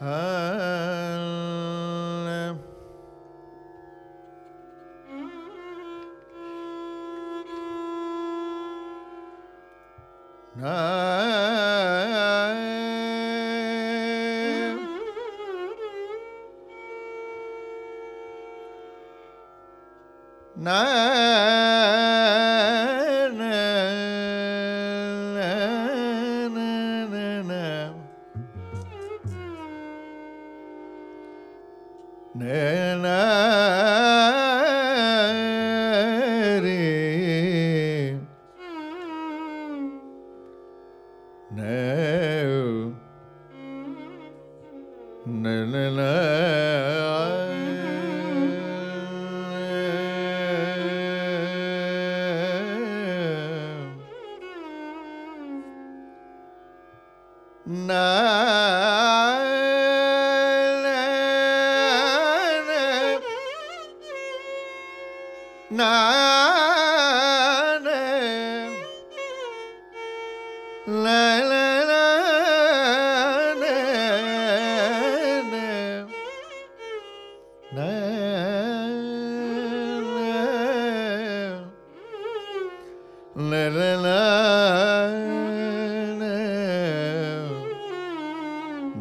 na na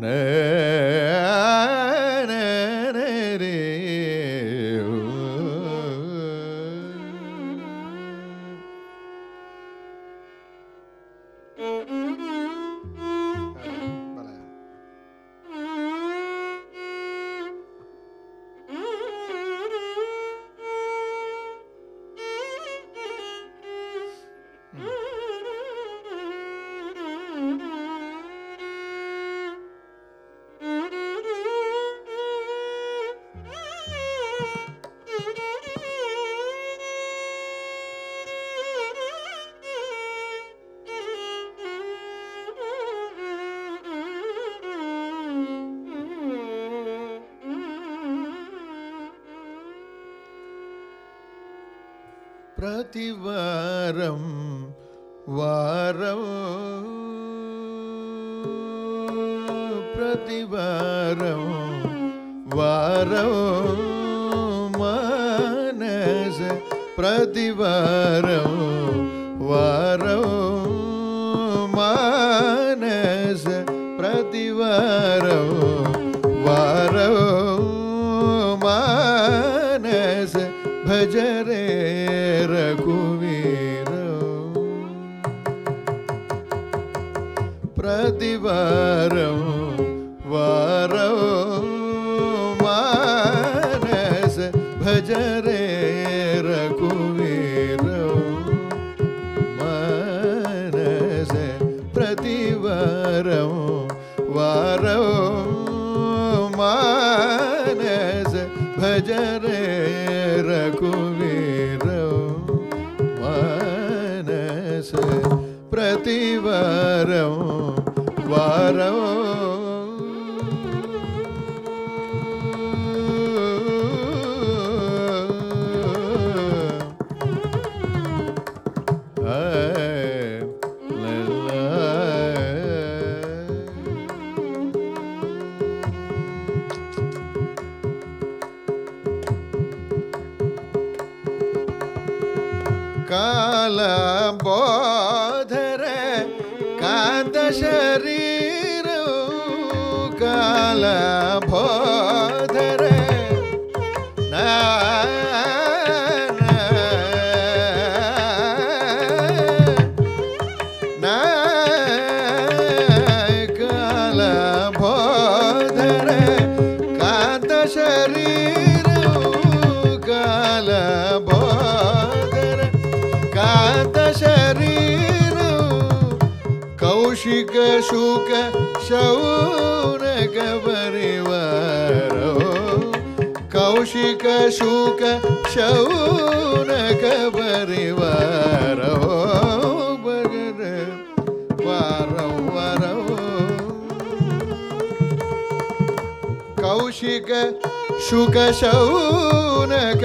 ne प्रतिवारं वारं। प्रतिवारं वारं मानस। प्रतिवारं वारं मानस। प्रतिवारं वारं मानस। भजर भजन कुबीर मनस प्रति व ಬೋಧರ ಕಾಂತ ಶರೀರ ಕಾಲ ಬೋಧರ ಕಾಲ ಬೋಧರ ಕಾಂತ ಶರೀರ शूक शौनक परिवारो कौशिक शूक शौनक परिवारो भगद वारौ वरौ कौशिक शुक शौनक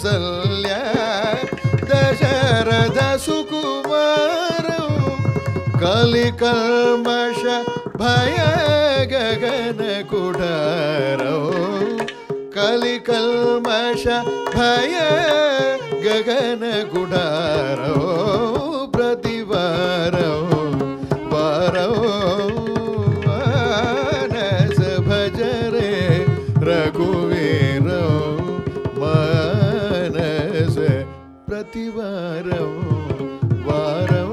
కౌసల్య దశరథ సుకుమారం కలికల్మష భయ గగన కుడారో కలికల్మష భయ గగన కుడార ప్రతివారం వారం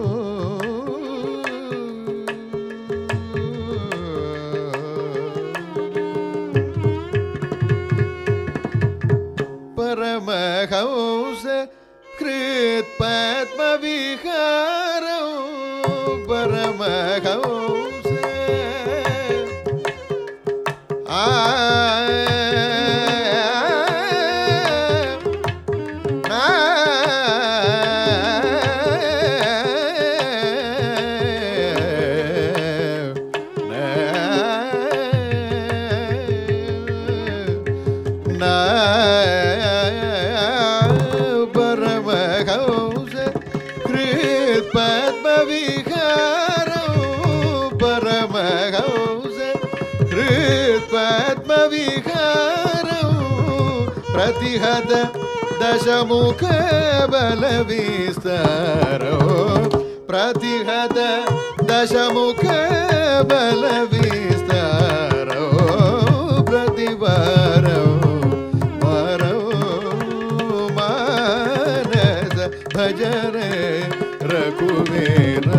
పరమహంస కృత్పద్మవిహారం పరమహంస विकार प्रतिहत दशमुख बल विस्तर प्रतिघत दशमुख बल विस्तरौ प्रतिबर मर भजन रघुमेर